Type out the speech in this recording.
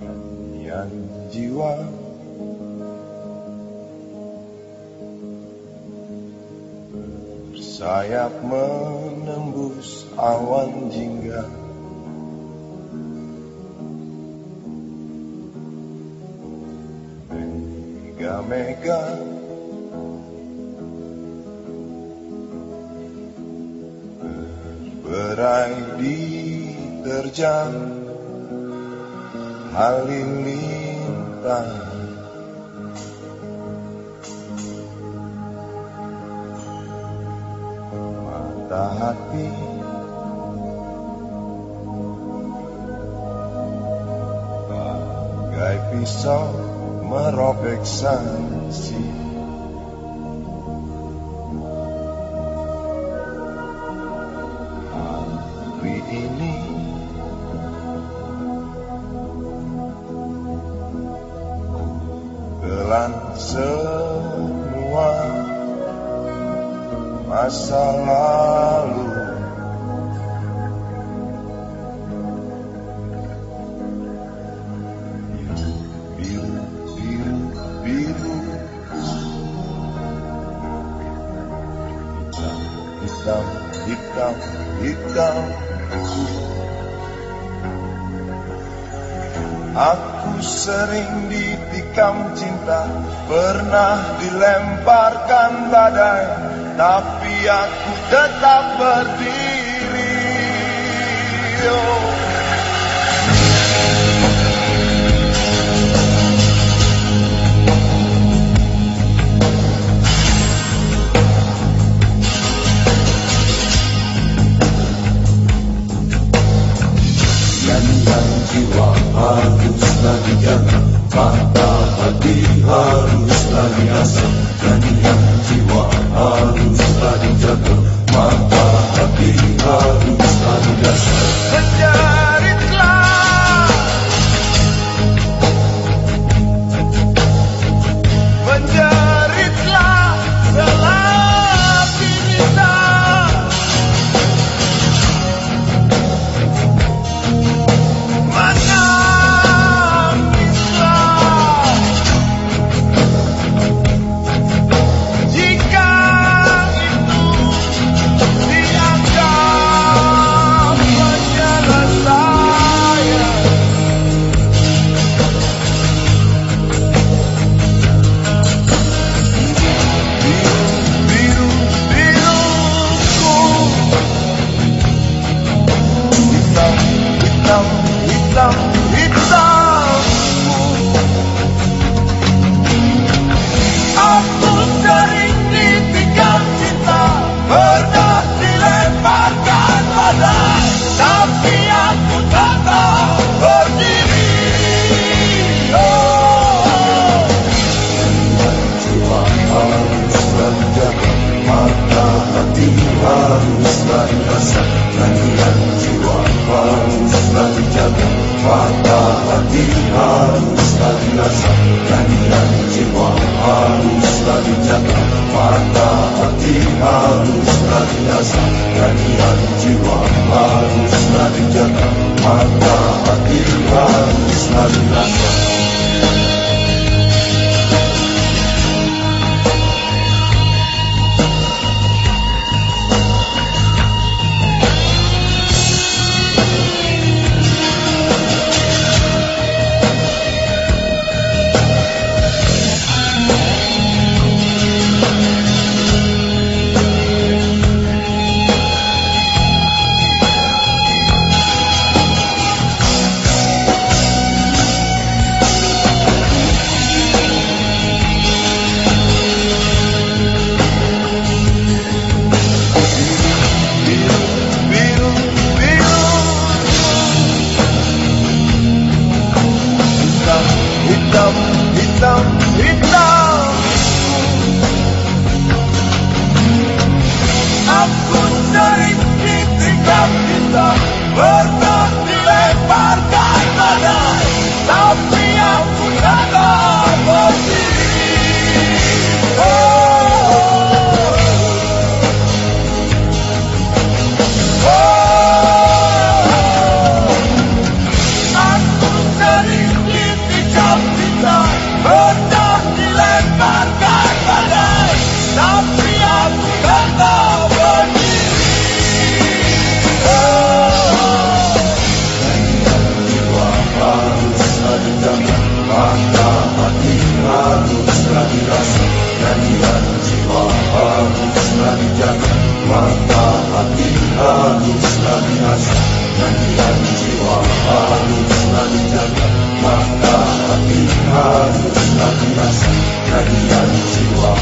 Nyanyian jiwa Bersayap menembus awan jingga. Mega-mega. Berberai diterjang halilintar Hati. Bagai pisau merobek sanksi. Hari ini Telan semua masa lalu. Biru, biru, biru Hitam, hitam, hitam, hitam Aku sering ditikam cinta Pernah dilemparkan badai Tapi aku tetap berdiri oh. Jiwa haruslah dijaga Mata hati haruslah diasah Nyanyian jiwa haruslah haruslah dijaga Mata hati haruslah diasah Nyanyian jiwa haruslah dijaga Mata hati diasah Biru, nyanyian jiwa haruslah dijaga mata hati haruslah dirasa nyanyian jiwa haruslah dijaga mata hati haruslah dirasa nyanyian jiwa